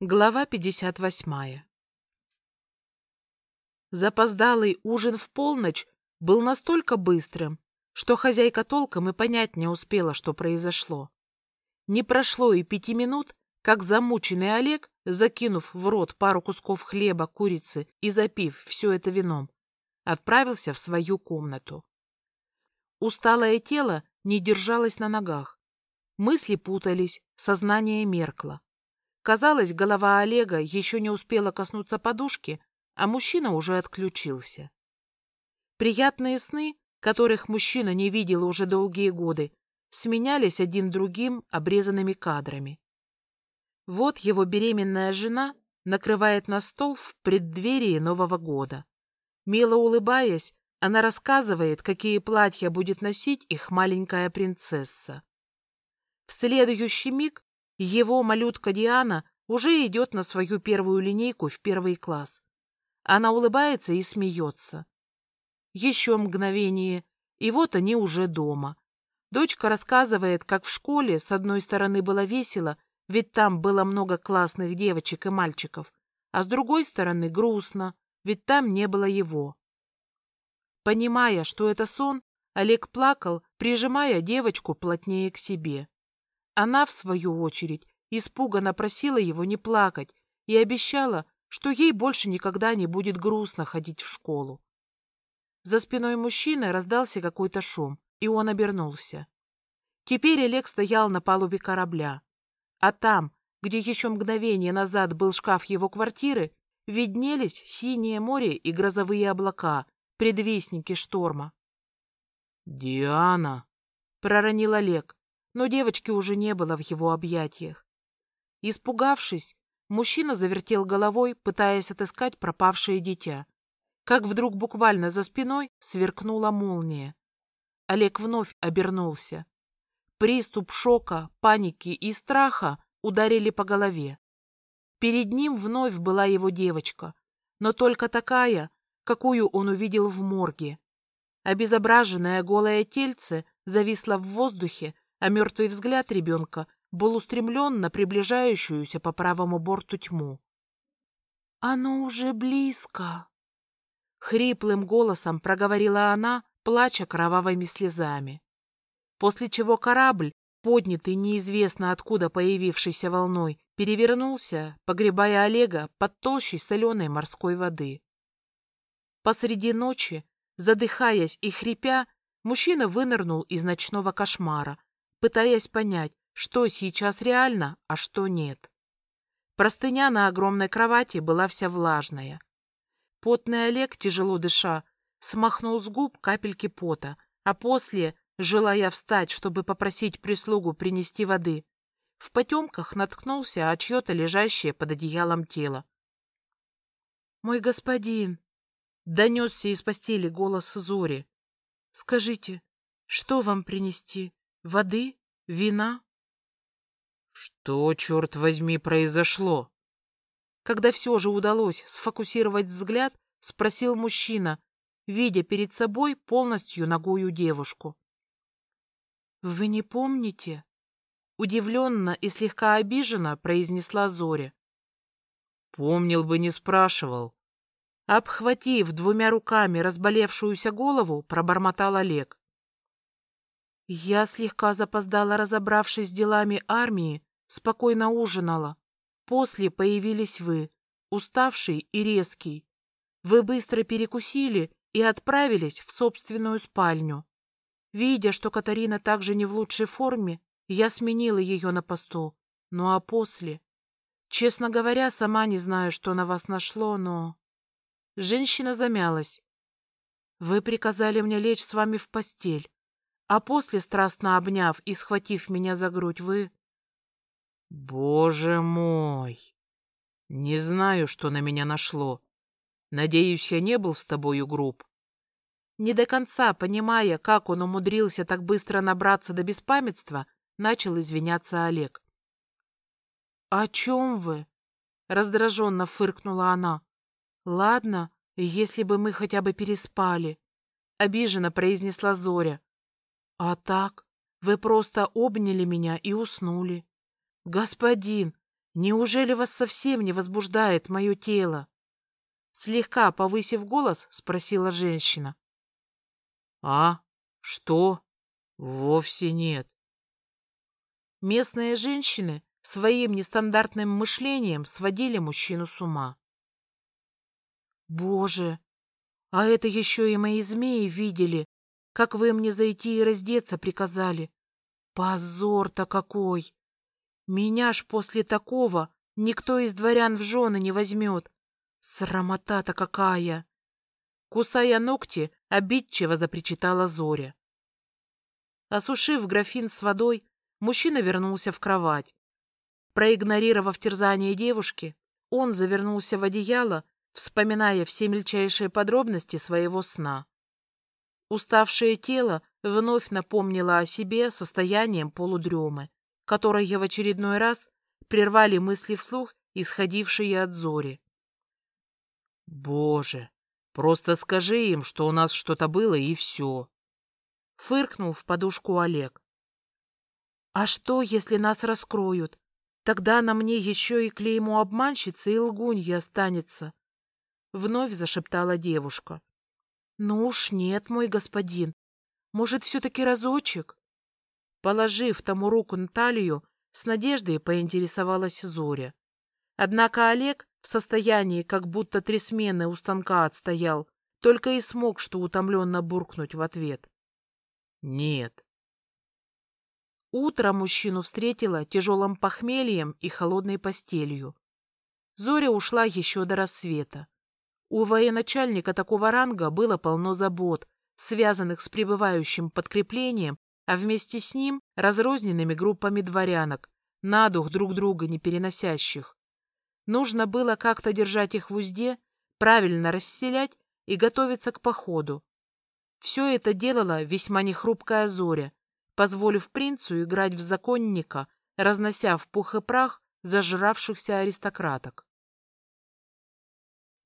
Глава 58 Запоздалый ужин в полночь был настолько быстрым, что хозяйка толком и понять не успела, что произошло. Не прошло и пяти минут, как замученный Олег, закинув в рот пару кусков хлеба, курицы и запив все это вином, отправился в свою комнату. Усталое тело не держалось на ногах. Мысли путались, сознание меркло. Казалось, голова Олега еще не успела коснуться подушки, а мужчина уже отключился. Приятные сны, которых мужчина не видел уже долгие годы, сменялись один другим обрезанными кадрами. Вот его беременная жена накрывает на стол в преддверии Нового года. Мило улыбаясь, она рассказывает, какие платья будет носить их маленькая принцесса. В следующий миг его малютка Диана уже идет на свою первую линейку в первый класс. Она улыбается и смеется. Еще мгновение, и вот они уже дома. Дочка рассказывает, как в школе с одной стороны было весело, ведь там было много классных девочек и мальчиков, а с другой стороны грустно, ведь там не было его. Понимая, что это сон, Олег плакал, прижимая девочку плотнее к себе. Она, в свою очередь, испуганно просила его не плакать и обещала, что ей больше никогда не будет грустно ходить в школу. За спиной мужчины раздался какой-то шум, и он обернулся. Теперь Олег стоял на палубе корабля, а там, где еще мгновение назад был шкаф его квартиры, виднелись синее море и грозовые облака, предвестники шторма. «Диана!» — проронил Олег но девочки уже не было в его объятиях. Испугавшись, мужчина завертел головой, пытаясь отыскать пропавшее дитя. Как вдруг буквально за спиной сверкнула молния. Олег вновь обернулся. Приступ шока, паники и страха ударили по голове. Перед ним вновь была его девочка, но только такая, какую он увидел в морге. Обезображенное голое тельце зависло в воздухе, а мертвый взгляд ребенка был устремлен на приближающуюся по правому борту тьму. «Оно уже близко!» Хриплым голосом проговорила она, плача кровавыми слезами. После чего корабль, поднятый неизвестно откуда появившейся волной, перевернулся, погребая Олега под толщей соленой морской воды. Посреди ночи, задыхаясь и хрипя, мужчина вынырнул из ночного кошмара, пытаясь понять, что сейчас реально, а что нет. Простыня на огромной кровати была вся влажная. Потный Олег, тяжело дыша, смахнул с губ капельки пота, а после, желая встать, чтобы попросить прислугу принести воды, в потемках наткнулся о чье-то лежащее под одеялом тело. «Мой господин!» — донесся из постели голос Зори. «Скажите, что вам принести?» Воды? Вина? Что, черт возьми, произошло? Когда все же удалось сфокусировать взгляд, спросил мужчина, видя перед собой полностью ногую девушку. «Вы не помните?» Удивленно и слегка обиженно произнесла Зоря. «Помнил бы, не спрашивал». Обхватив двумя руками разболевшуюся голову, пробормотал Олег. Я слегка запоздала, разобравшись с делами армии, спокойно ужинала. После появились вы, уставший и резкий. Вы быстро перекусили и отправились в собственную спальню. Видя, что Катарина также не в лучшей форме, я сменила ее на посту. Ну а после... Честно говоря, сама не знаю, что на вас нашло, но... Женщина замялась. Вы приказали мне лечь с вами в постель. А после, страстно обняв и схватив меня за грудь, вы... Боже мой! Не знаю, что на меня нашло. Надеюсь, я не был с тобою груб. Не до конца понимая, как он умудрился так быстро набраться до беспамятства, начал извиняться Олег. «О чем вы?» — раздраженно фыркнула она. «Ладно, если бы мы хотя бы переспали», — обиженно произнесла Зоря. А так, вы просто обняли меня и уснули. Господин, Неужели вас совсем не возбуждает мое тело? Слегка повысив голос, спросила женщина. А? Что? Вовсе нет. Местные женщины своим нестандартным мышлением сводили мужчину с ума. Боже, а это еще и мои змеи видели, как вы мне зайти и раздеться приказали. Позор-то какой! Меня ж после такого никто из дворян в жены не возьмет. Срамота-то какая! Кусая ногти, обидчиво запричитала Зоря. Осушив графин с водой, мужчина вернулся в кровать. Проигнорировав терзание девушки, он завернулся в одеяло, вспоминая все мельчайшие подробности своего сна. Уставшее тело вновь напомнило о себе состоянием полудремы которые в очередной раз прервали мысли вслух, исходившие от Зори. «Боже, просто скажи им, что у нас что-то было, и все!» Фыркнул в подушку Олег. «А что, если нас раскроют? Тогда на мне еще и клеймо обманщицы и лгуньи останется!» Вновь зашептала девушка. «Ну уж нет, мой господин. Может, все-таки разочек?» Положив тому руку на талию, с надеждой поинтересовалась Зоря. Однако Олег в состоянии, как будто три смены у станка отстоял, только и смог что утомленно буркнуть в ответ. «Нет». Утро мужчину встретило тяжелым похмельем и холодной постелью. Зоря ушла еще до рассвета. У военачальника такого ранга было полно забот, связанных с прибывающим подкреплением а вместе с ним разрозненными группами дворянок, на дух друг друга не переносящих. Нужно было как-то держать их в узде, правильно расселять и готовиться к походу. Все это делала весьма нехрупкая Зоря, позволив принцу играть в законника, разнося в пух и прах зажравшихся аристократок.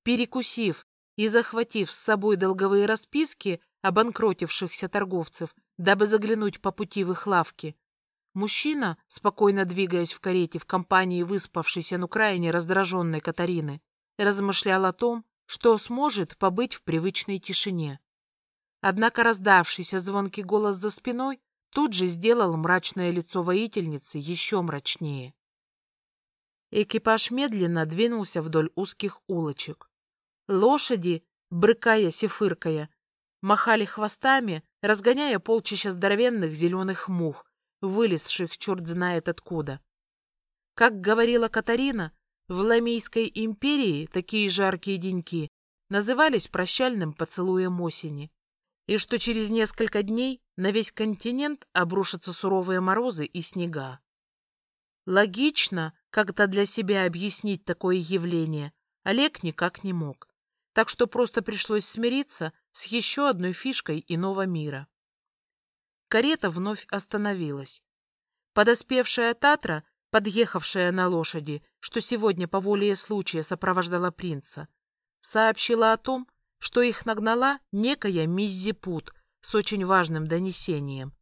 Перекусив и захватив с собой долговые расписки обанкротившихся торговцев, дабы заглянуть по пути в их лавки. Мужчина, спокойно двигаясь в карете в компании выспавшейся, но крайне раздраженной Катарины, размышлял о том, что сможет побыть в привычной тишине. Однако раздавшийся звонкий голос за спиной тут же сделал мрачное лицо воительницы еще мрачнее. Экипаж медленно двинулся вдоль узких улочек. Лошади, брыкаясь и фыркая, махали хвостами, разгоняя полчища здоровенных зеленых мух, вылезших черт знает откуда. Как говорила Катарина, в Ламейской империи такие жаркие деньки назывались прощальным поцелуем осени, и что через несколько дней на весь континент обрушатся суровые морозы и снега. Логично как-то для себя объяснить такое явление Олег никак не мог, так что просто пришлось смириться с еще одной фишкой иного мира. Карета вновь остановилась. Подоспевшая Татра, подъехавшая на лошади, что сегодня по воле случая сопровождала принца, сообщила о том, что их нагнала некая Миззи Пут с очень важным донесением.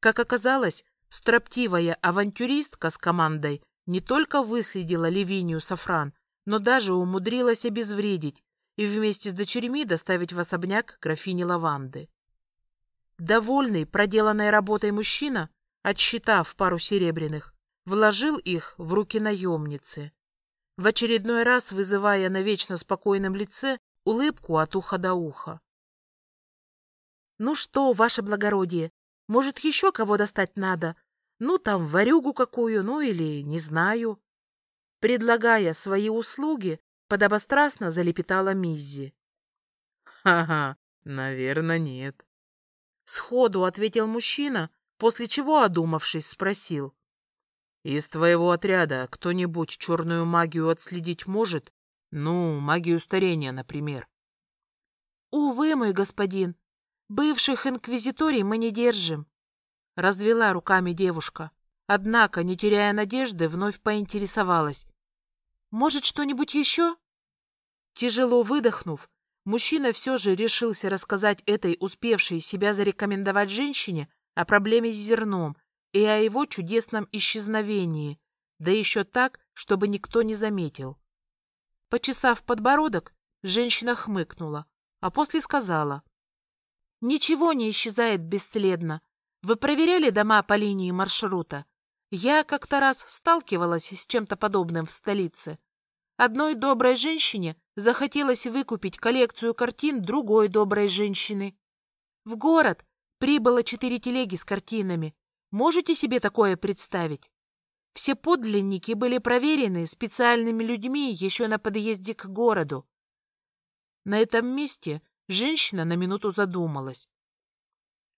Как оказалось, строптивая авантюристка с командой не только выследила Ливинию Сафран, но даже умудрилась обезвредить и вместе с дочерьми доставить в особняк графини Лаванды. Довольный проделанной работой мужчина, отсчитав пару серебряных, вложил их в руки наемницы, в очередной раз вызывая на вечно спокойном лице улыбку от уха до уха. «Ну что, ваше благородие, может, еще кого достать надо? Ну, там, варюгу какую, ну или не знаю». Предлагая свои услуги, подобострастно залепетала Миззи. «Ха-ха, наверное, нет». Сходу ответил мужчина, после чего, одумавшись, спросил. «Из твоего отряда кто-нибудь черную магию отследить может? Ну, магию старения, например». «Увы, мой господин, бывших инквизиторий мы не держим», — развела руками девушка. Однако, не теряя надежды, вновь поинтересовалась. Может, что-нибудь еще?» Тяжело выдохнув, мужчина все же решился рассказать этой успевшей себя зарекомендовать женщине о проблеме с зерном и о его чудесном исчезновении, да еще так, чтобы никто не заметил. Почесав подбородок, женщина хмыкнула, а после сказала. «Ничего не исчезает бесследно. Вы проверяли дома по линии маршрута? Я как-то раз сталкивалась с чем-то подобным в столице. Одной доброй женщине захотелось выкупить коллекцию картин другой доброй женщины. В город прибыло четыре телеги с картинами. Можете себе такое представить? Все подлинники были проверены специальными людьми еще на подъезде к городу. На этом месте женщина на минуту задумалась.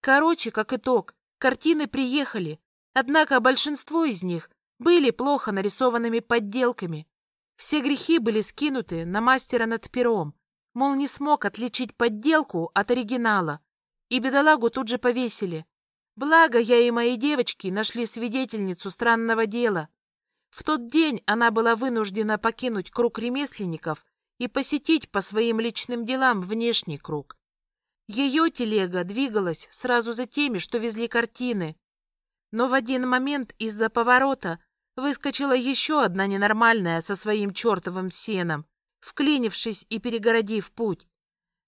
Короче, как итог, картины приехали, однако большинство из них были плохо нарисованными подделками. Все грехи были скинуты на мастера над пером, мол, не смог отличить подделку от оригинала, и бедолагу тут же повесили. Благо, я и мои девочки нашли свидетельницу странного дела. В тот день она была вынуждена покинуть круг ремесленников и посетить по своим личным делам внешний круг. Ее телега двигалась сразу за теми, что везли картины. Но в один момент из-за поворота выскочила еще одна ненормальная со своим чертовым сеном, вклинившись и перегородив путь.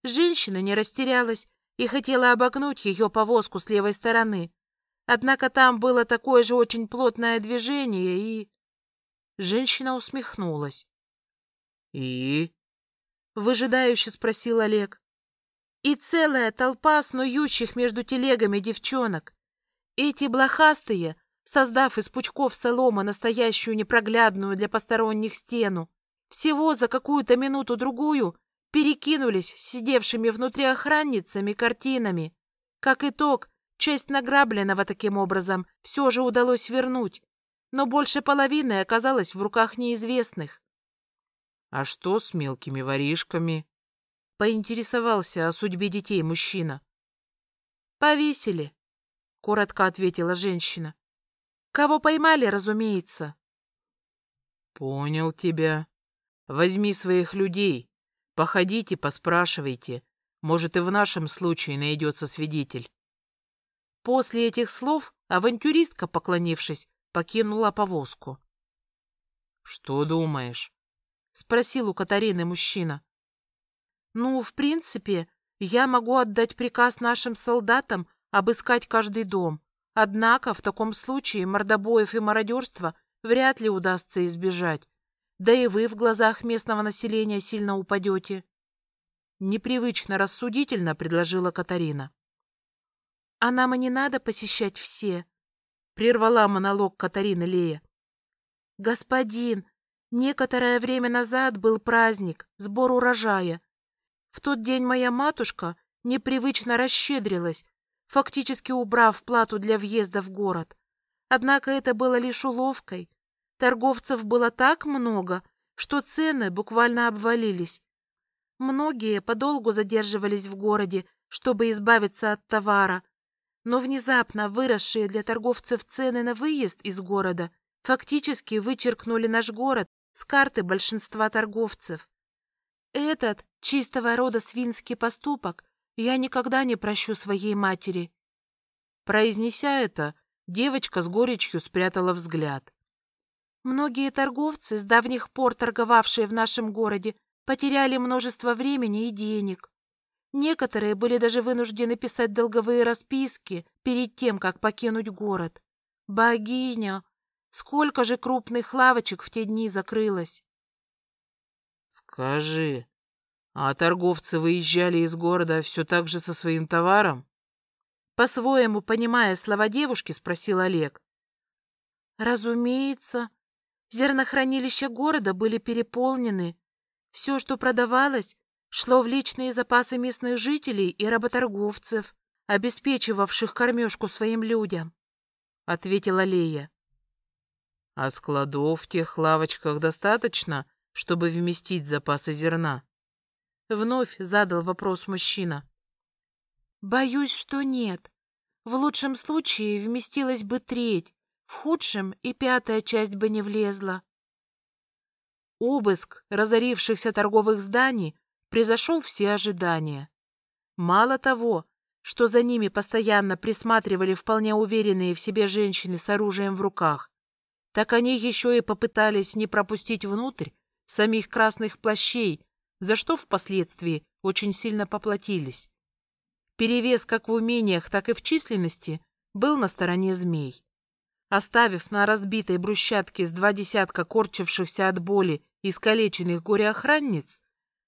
Женщина не растерялась и хотела обогнуть ее повозку с левой стороны. Однако там было такое же очень плотное движение, и... Женщина усмехнулась. «И?» Выжидающе спросил Олег. И целая толпа снующих между телегами девчонок. Эти блохастые, создав из пучков солома настоящую непроглядную для посторонних стену, всего за какую-то минуту-другую перекинулись сидевшими внутри охранницами картинами. Как итог, часть награбленного таким образом все же удалось вернуть, но больше половины оказалось в руках неизвестных. «А что с мелкими воришками?» — поинтересовался о судьбе детей мужчина. «Повесили», — коротко ответила женщина. «Кого поймали, разумеется». «Понял тебя. Возьми своих людей. Походите, поспрашивайте. Может, и в нашем случае найдется свидетель». После этих слов авантюристка, поклонившись, покинула повозку. «Что думаешь?» — спросил у Катарины мужчина. «Ну, в принципе, я могу отдать приказ нашим солдатам обыскать каждый дом. Однако в таком случае мордобоев и мародерства вряд ли удастся избежать. Да и вы в глазах местного населения сильно упадете». Непривычно рассудительно предложила Катарина. «А нам и не надо посещать все», — прервала монолог Катарины Лея. «Господин, Некоторое время назад был праздник, сбор урожая. В тот день моя матушка непривычно расщедрилась, фактически убрав плату для въезда в город. Однако это было лишь уловкой. Торговцев было так много, что цены буквально обвалились. Многие подолгу задерживались в городе, чтобы избавиться от товара, но внезапно выросшие для торговцев цены на выезд из города фактически вычеркнули наш город с карты большинства торговцев. Этот чистого рода свинский поступок я никогда не прощу своей матери. Произнеся это, девочка с горечью спрятала взгляд. Многие торговцы, с давних пор торговавшие в нашем городе, потеряли множество времени и денег. Некоторые были даже вынуждены писать долговые расписки перед тем, как покинуть город. Богиня, Сколько же крупных лавочек в те дни закрылось? Скажи, а торговцы выезжали из города все так же со своим товаром? По-своему, понимая слова девушки, спросил Олег. Разумеется. Зернохранилища города были переполнены. Все, что продавалось, шло в личные запасы местных жителей и работорговцев, обеспечивавших кормежку своим людям, — ответила Лея. А складов в тех лавочках достаточно, чтобы вместить запасы зерна? Вновь задал вопрос мужчина. Боюсь, что нет. В лучшем случае вместилась бы треть, в худшем и пятая часть бы не влезла. Обыск разорившихся торговых зданий превзошел все ожидания. Мало того, что за ними постоянно присматривали вполне уверенные в себе женщины с оружием в руках, так они еще и попытались не пропустить внутрь самих красных плащей, за что впоследствии очень сильно поплатились. Перевес как в умениях, так и в численности был на стороне змей. Оставив на разбитой брусчатке с два десятка корчившихся от боли и искалеченных горе-охранниц,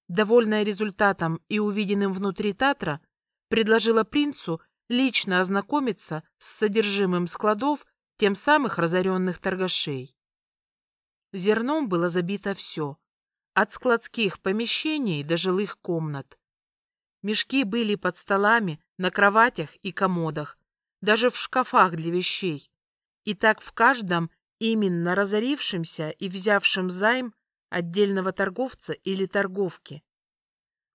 довольная результатом и увиденным внутри Татра, предложила принцу лично ознакомиться с содержимым складов тем самых разоренных торгашей. Зерном было забито все, от складских помещений до жилых комнат. Мешки были под столами, на кроватях и комодах, даже в шкафах для вещей. И так в каждом именно разорившемся и взявшем займ отдельного торговца или торговки.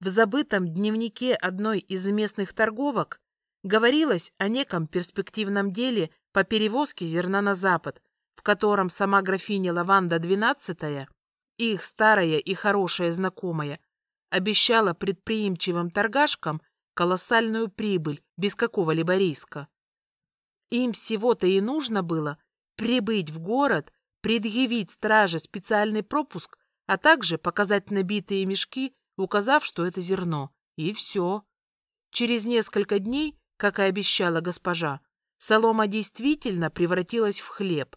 В забытом дневнике одной из местных торговок говорилось о неком перспективном деле по перевозке зерна на запад, в котором сама графиня Лаванда XII, их старая и хорошая знакомая, обещала предприимчивым торгашкам колоссальную прибыль без какого-либо риска. Им всего-то и нужно было прибыть в город, предъявить страже специальный пропуск, а также показать набитые мешки, указав, что это зерно. И все. Через несколько дней, как и обещала госпожа, солома действительно превратилась в хлеб.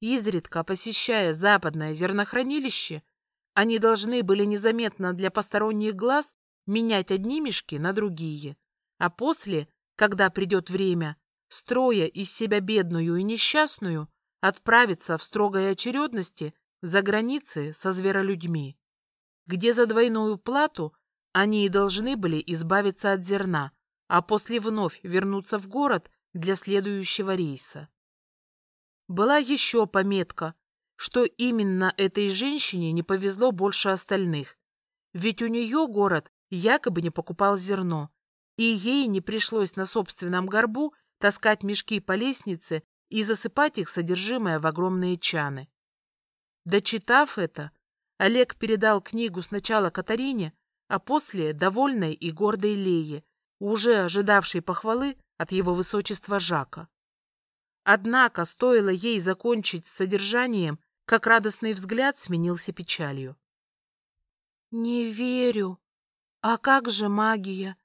Изредка посещая западное зернохранилище, они должны были незаметно для посторонних глаз менять одни мешки на другие, а после, когда придет время, строя из себя бедную и несчастную, отправиться в строгой очередности за границы со зверолюдьми, где за двойную плату они и должны были избавиться от зерна, а после вновь вернуться в город для следующего рейса. Была еще пометка, что именно этой женщине не повезло больше остальных, ведь у нее город якобы не покупал зерно, и ей не пришлось на собственном горбу таскать мешки по лестнице и засыпать их содержимое в огромные чаны. Дочитав это, Олег передал книгу сначала Катарине, а после довольной и гордой Лее, уже ожидавшей похвалы от его высочества Жака. Однако стоило ей закончить с содержанием, как радостный взгляд сменился печалью. «Не верю. А как же магия?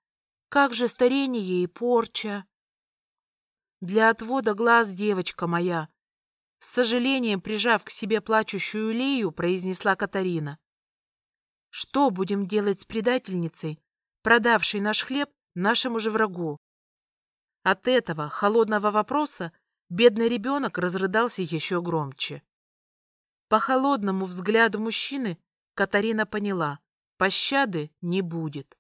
Как же старение и порча?» Для отвода глаз, девочка моя, с сожалением прижав к себе плачущую Лею, произнесла Катарина. Что будем делать с предательницей, продавшей наш хлеб нашему же врагу? От этого холодного вопроса бедный ребенок разрыдался еще громче. По холодному взгляду мужчины Катарина поняла, пощады не будет.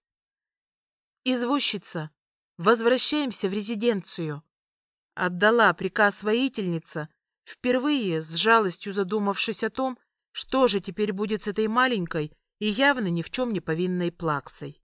«Извозчица, возвращаемся в резиденцию», Отдала приказ воительница, впервые с жалостью задумавшись о том, что же теперь будет с этой маленькой и явно ни в чем не повинной плаксой.